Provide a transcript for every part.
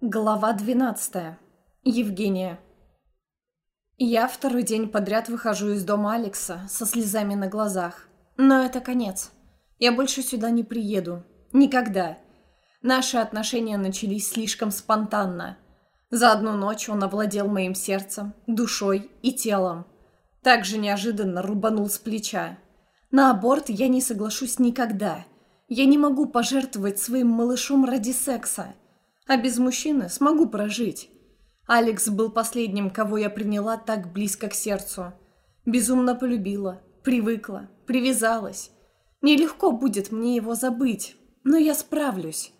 Глава 12. Евгения. Я второй день подряд выхожу из дома Алекса со слезами на глазах. Но это конец. Я больше сюда не приеду. Никогда. Наши отношения начались слишком спонтанно. За одну ночь он овладел моим сердцем, душой и телом. Так же неожиданно рубанул с плеча. На аборт я не соглашусь никогда. Я не могу пожертвовать своим малышом ради секса. А без мужчины смогу прожить. Алекс был последним, кого я приняла так близко к сердцу. Безумно полюбила, привыкла, привязалась. Нелегко будет мне его забыть, но я справлюсь.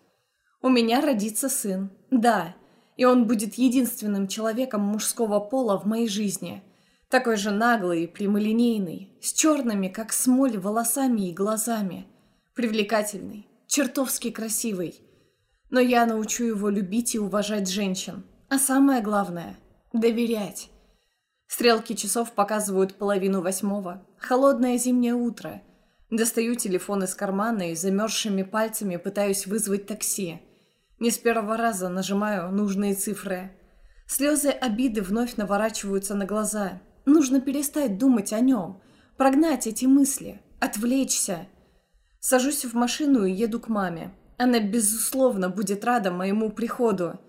У меня родится сын, да, и он будет единственным человеком мужского пола в моей жизни. Такой же наглый и прямолинейный, с черными, как смоль, волосами и глазами. Привлекательный, чертовски красивый. Но я научу его любить и уважать женщин. А самое главное – доверять. Стрелки часов показывают половину восьмого. Холодное зимнее утро. Достаю телефон из кармана и замерзшими пальцами пытаюсь вызвать такси. Не с первого раза нажимаю нужные цифры. Слезы обиды вновь наворачиваются на глаза. Нужно перестать думать о нем, прогнать эти мысли, отвлечься. Сажусь в машину и еду к маме. Она, безусловно, будет рада моему приходу.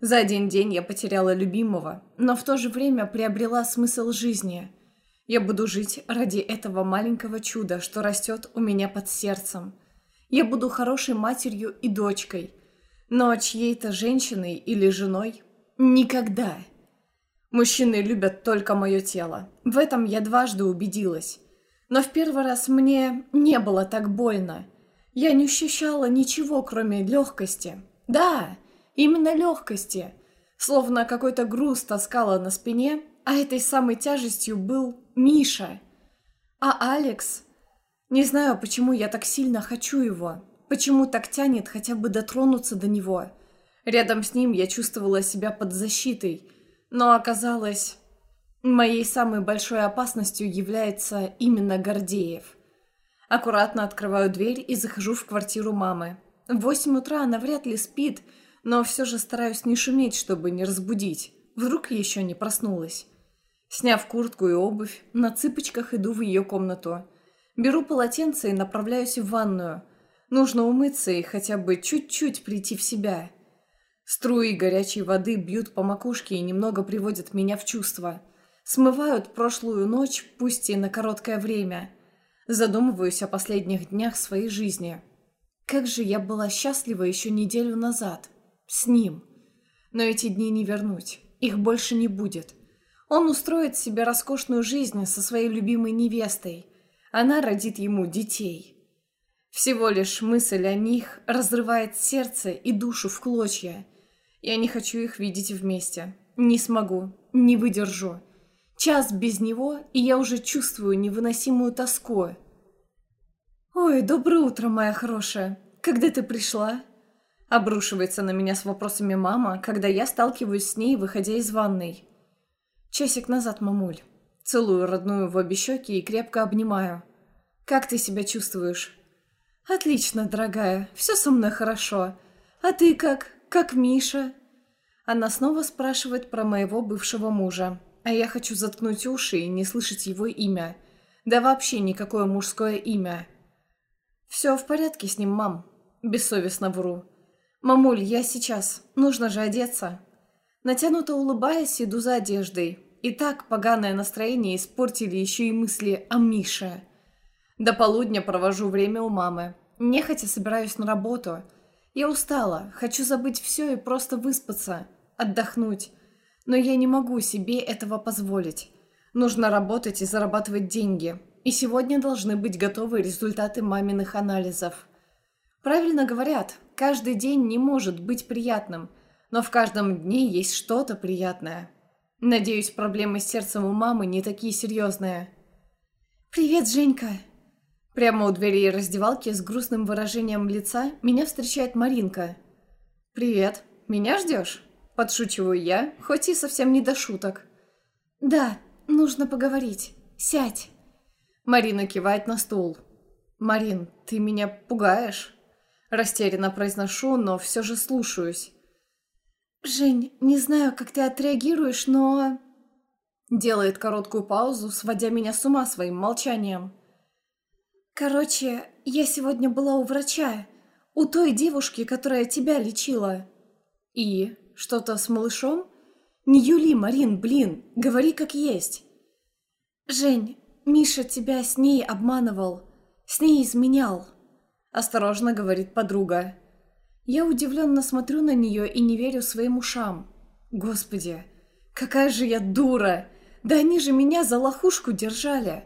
За один день я потеряла любимого, но в то же время приобрела смысл жизни. Я буду жить ради этого маленького чуда, что растет у меня под сердцем. Я буду хорошей матерью и дочкой, но чьей-то женщиной или женой никогда. Мужчины любят только мое тело. В этом я дважды убедилась. Но в первый раз мне не было так больно. Я не ощущала ничего, кроме легкости. Да, именно легкости. Словно какой-то груз таскала на спине, а этой самой тяжестью был Миша. А Алекс... Не знаю, почему я так сильно хочу его. Почему так тянет хотя бы дотронуться до него. Рядом с ним я чувствовала себя под защитой. Но оказалось... Моей самой большой опасностью является именно Гордеев. Аккуратно открываю дверь и захожу в квартиру мамы. В восемь утра она вряд ли спит, но все же стараюсь не шуметь, чтобы не разбудить. Вдруг еще не проснулась. Сняв куртку и обувь, на цыпочках иду в ее комнату. Беру полотенце и направляюсь в ванную. Нужно умыться и хотя бы чуть-чуть прийти в себя. Струи горячей воды бьют по макушке и немного приводят меня в чувство. Смывают прошлую ночь, пусть и на короткое время – Задумываюсь о последних днях своей жизни. Как же я была счастлива еще неделю назад. С ним. Но эти дни не вернуть. Их больше не будет. Он устроит себе роскошную жизнь со своей любимой невестой. Она родит ему детей. Всего лишь мысль о них разрывает сердце и душу в клочья. Я не хочу их видеть вместе. Не смогу, не выдержу. Час без него, и я уже чувствую невыносимую тоску. «Ой, доброе утро, моя хорошая. Когда ты пришла?» Обрушивается на меня с вопросами мама, когда я сталкиваюсь с ней, выходя из ванной. Часик назад, мамуль. Целую родную в обе щеки и крепко обнимаю. «Как ты себя чувствуешь?» «Отлично, дорогая. Все со мной хорошо. А ты как? Как Миша?» Она снова спрашивает про моего бывшего мужа. А я хочу заткнуть уши и не слышать его имя. Да вообще никакое мужское имя. «Все в порядке с ним, мам». Бессовестно вру. «Мамуль, я сейчас. Нужно же одеться». Натянуто улыбаясь, иду за одеждой. И так поганое настроение испортили еще и мысли о Мише. До полудня провожу время у мамы. Нехотя собираюсь на работу. Я устала, хочу забыть все и просто выспаться, отдохнуть. Но я не могу себе этого позволить. Нужно работать и зарабатывать деньги. И сегодня должны быть готовы результаты маминых анализов. Правильно говорят, каждый день не может быть приятным, но в каждом дне есть что-то приятное. Надеюсь, проблемы с сердцем у мамы не такие серьезные. «Привет, Женька!» Прямо у двери раздевалки с грустным выражением лица меня встречает Маринка. «Привет. Меня ждешь?» Подшучиваю я, хоть и совсем не до шуток. «Да, нужно поговорить. Сядь». Марина кивает на стул. «Марин, ты меня пугаешь?» Растерянно произношу, но все же слушаюсь. «Жень, не знаю, как ты отреагируешь, но...» Делает короткую паузу, сводя меня с ума своим молчанием. «Короче, я сегодня была у врача, у той девушки, которая тебя лечила». «И? Что-то с малышом?» «Не Юли, Марин, блин, говори как есть». «Жень, Миша тебя с ней обманывал, с ней изменял», — осторожно говорит подруга. Я удивленно смотрю на нее и не верю своим ушам. Господи, какая же я дура! Да они же меня за лохушку держали!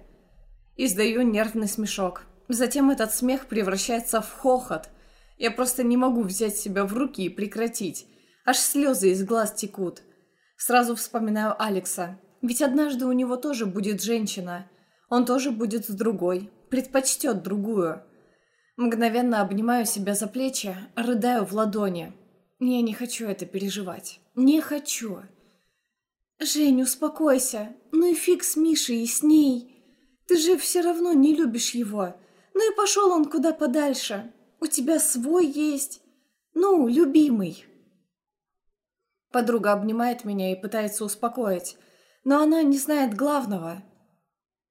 Издаю нервный смешок. Затем этот смех превращается в хохот. Я просто не могу взять себя в руки и прекратить. Аж слезы из глаз текут. Сразу вспоминаю Алекса. Ведь однажды у него тоже будет женщина. Он тоже будет с другой. Предпочтет другую. Мгновенно обнимаю себя за плечи, рыдаю в ладони. Я не хочу это переживать. Не хочу. «Жень, успокойся. Ну и фиг с Мишей и с ней. Ты же все равно не любишь его. Ну и пошел он куда подальше. У тебя свой есть. Ну, любимый». Подруга обнимает меня и пытается успокоить. Но она не знает главного.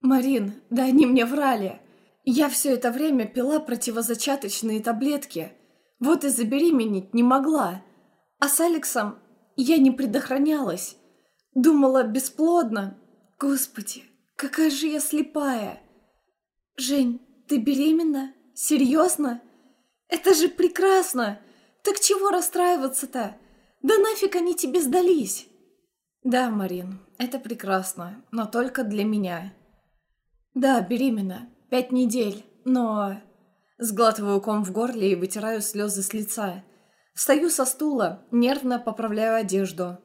«Марин, да они мне врали. Я все это время пила противозачаточные таблетки. Вот и забеременеть не могла. А с Алексом я не предохранялась. Думала, бесплодно. Господи, какая же я слепая. Жень, ты беременна? Серьезно? Это же прекрасно! Так чего расстраиваться-то? Да нафиг они тебе сдались? Да, Марин, это прекрасно, но только для меня. Да, беременна. Пять недель, но... Сглатываю ком в горле и вытираю слезы с лица. Встаю со стула, нервно поправляю одежду.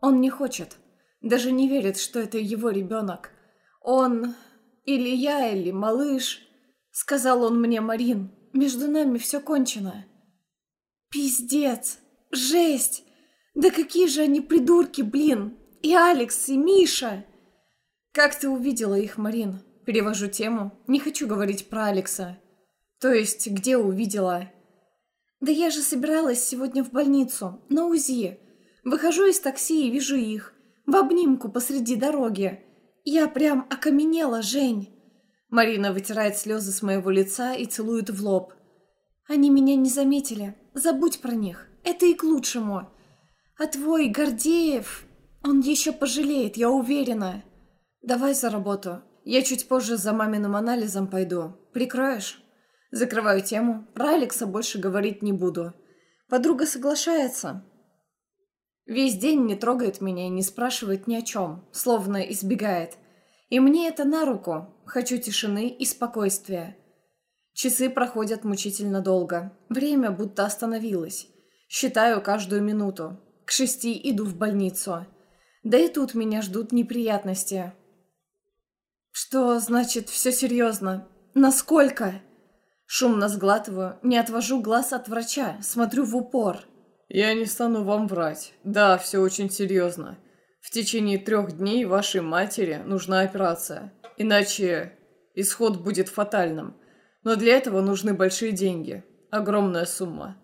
Он не хочет. Даже не верит, что это его ребенок. Он... Или я, или малыш. Сказал он мне, Марин, между нами все кончено. Пиздец! Жесть! Да какие же они придурки, блин! И Алекс, и Миша! Как ты увидела их, Марин? Перевожу тему. Не хочу говорить про Алекса. То есть, где увидела? Да я же собиралась сегодня в больницу, на УЗИ. Выхожу из такси и вижу их. В обнимку посреди дороги. Я прям окаменела, Жень. Марина вытирает слезы с моего лица и целует в лоб. Они меня не заметили. Забудь про них. Это и к лучшему. А твой Гордеев... Он еще пожалеет, я уверена. Давай за работу. Я чуть позже за маминым анализом пойду. Прикроешь? Закрываю тему. Про Алекса больше говорить не буду. Подруга соглашается. Весь день не трогает меня и не спрашивает ни о чем, словно избегает. И мне это на руку. Хочу тишины и спокойствия. Часы проходят мучительно долго. Время будто остановилось. Считаю каждую минуту. К шести иду в больницу. Да и тут меня ждут неприятности. «Что значит все серьезно? Насколько?» Шумно сглатываю, не отвожу глаз от врача, смотрю в упор. «Я не стану вам врать. Да, все очень серьезно. В течение трех дней вашей матери нужна операция. Иначе исход будет фатальным. Но для этого нужны большие деньги. Огромная сумма».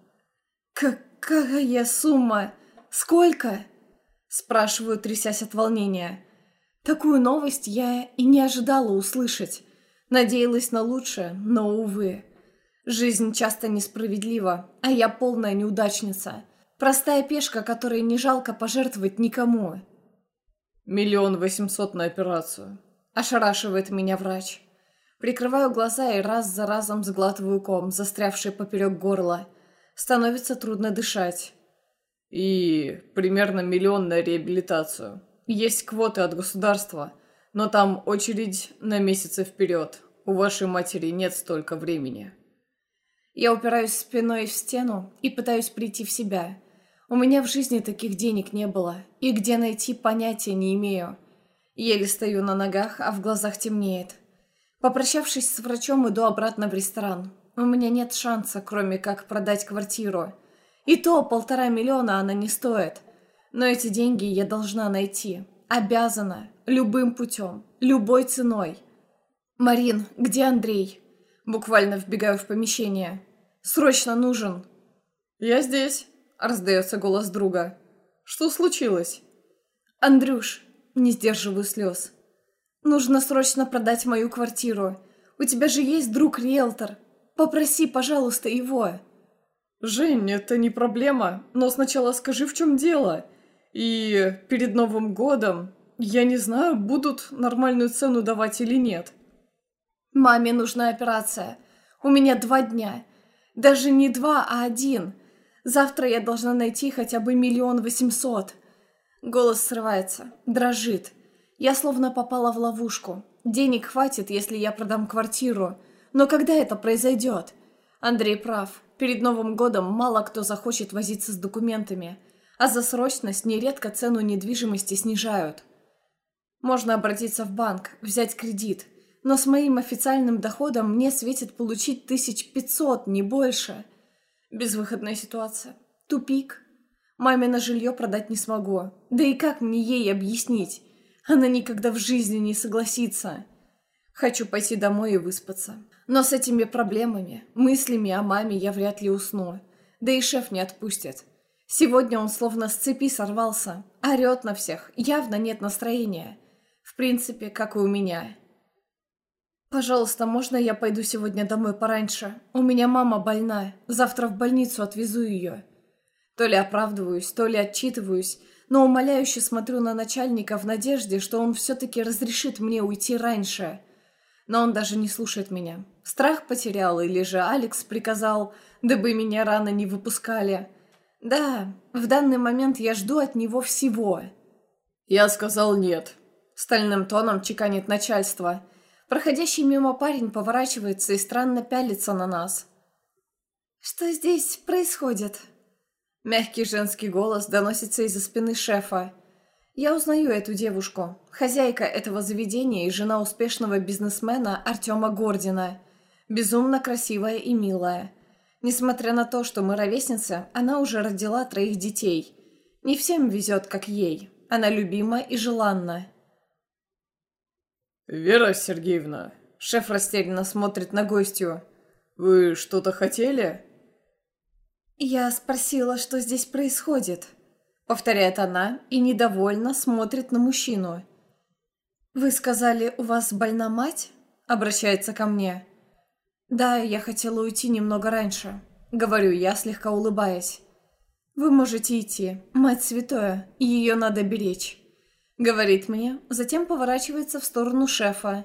«Какая сумма? Сколько?» Спрашиваю, трясясь от волнения. Такую новость я и не ожидала услышать. Надеялась на лучшее, но, увы. Жизнь часто несправедлива, а я полная неудачница. Простая пешка, которой не жалко пожертвовать никому. «Миллион восемьсот на операцию», – ошарашивает меня врач. Прикрываю глаза и раз за разом сглатываю ком, застрявший поперек горла. Становится трудно дышать. «И примерно миллион на реабилитацию», есть квоты от государства, но там очередь на месяцы вперед. У вашей матери нет столько времени. Я упираюсь спиной в стену и пытаюсь прийти в себя. У меня в жизни таких денег не было, и где найти понятия не имею. Еле стою на ногах, а в глазах темнеет. Попрощавшись с врачом, иду обратно в ресторан. У меня нет шанса, кроме как продать квартиру. И то полтора миллиона она не стоит – но эти деньги я должна найти. Обязана. Любым путем. Любой ценой. «Марин, где Андрей?» Буквально вбегаю в помещение. «Срочно нужен!» «Я здесь!» – раздается голос друга. Что случилось?» «Андрюш, не сдерживаю слез. Нужно срочно продать мою квартиру. У тебя же есть друг-риэлтор. Попроси, пожалуйста, его». «Жень, это не проблема, но сначала скажи, в чем дело. И перед Новым годом, я не знаю, будут нормальную цену давать или нет». «Маме нужна операция. У меня два дня. Даже не два, а один. Завтра я должна найти хотя бы миллион восемьсот». Голос срывается, дрожит. Я словно попала в ловушку. Денег хватит, если я продам квартиру. Но когда это произойдет? Андрей прав. Перед Новым годом мало кто захочет возиться с документами. А за срочность нередко цену недвижимости снижают. Можно обратиться в банк, взять кредит. Но с моим официальным доходом мне светит получить тысяч пятьсот, не больше. Безвыходная ситуация. Тупик. Маме на жилье продать не смогу. Да и как мне ей объяснить? Она никогда в жизни не согласится. Хочу пойти домой и выспаться. Но с этими проблемами, мыслями о маме я вряд ли усну. Да и шеф не отпустит. Сегодня он словно с цепи сорвался. Орет на всех. Явно нет настроения. В принципе, как и у меня. «Пожалуйста, можно я пойду сегодня домой пораньше? У меня мама больна. Завтра в больницу отвезу ее». То ли оправдываюсь, то ли отчитываюсь, но умоляюще смотрю на начальника в надежде, что он все-таки разрешит мне уйти раньше. Но он даже не слушает меня. Страх потерял, или же Алекс приказал, дабы меня рано не выпускали. Да, в данный момент я жду от него всего. «Я сказал нет», — стальным тоном чеканит начальство. Проходящий мимо парень поворачивается и странно пялится на нас. «Что здесь происходит?» Мягкий женский голос доносится из-за спины шефа. Я узнаю эту девушку. Хозяйка этого заведения и жена успешного бизнесмена Артема Гордина. Безумно красивая и милая. Несмотря на то, что мы ровесницы, она уже родила троих детей. Не всем везет, как ей. Она любима и желанна. «Вера Сергеевна», — шеф растерянно смотрит на гостью, — «вы что-то хотели?» «Я спросила, что здесь происходит», — повторяет она и недовольно смотрит на мужчину. «Вы сказали, у вас больна мать?» — обращается ко мне. «Да, я хотела уйти немного раньше», — говорю я, слегка улыбаясь. «Вы можете идти. Мать святое, ее надо беречь», — говорит мне, затем поворачивается в сторону шефа.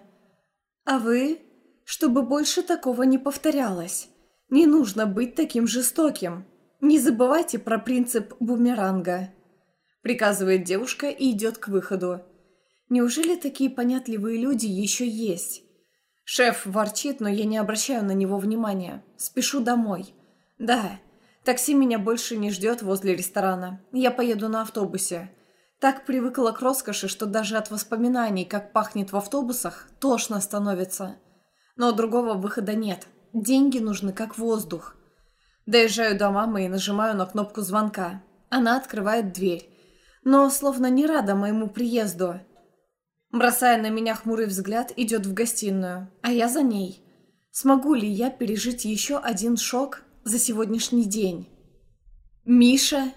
«А вы? Чтобы больше такого не повторялось». Не нужно быть таким жестоким. Не забывайте про принцип бумеранга. Приказывает девушка и идет к выходу. Неужели такие понятливые люди еще есть? Шеф ворчит, но я не обращаю на него внимания. Спешу домой. Да, такси меня больше не ждет возле ресторана. Я поеду на автобусе. Так привыкла к роскоши, что даже от воспоминаний, как пахнет в автобусах, тошно становится. Но другого выхода нет. Деньги нужны как воздух. Доезжаю до мамы и нажимаю на кнопку звонка. Она открывает дверь, но словно не рада моему приезду. Бросая на меня хмурый взгляд, идет в гостиную, а я за ней. Смогу ли я пережить еще один шок за сегодняшний день? «Миша!»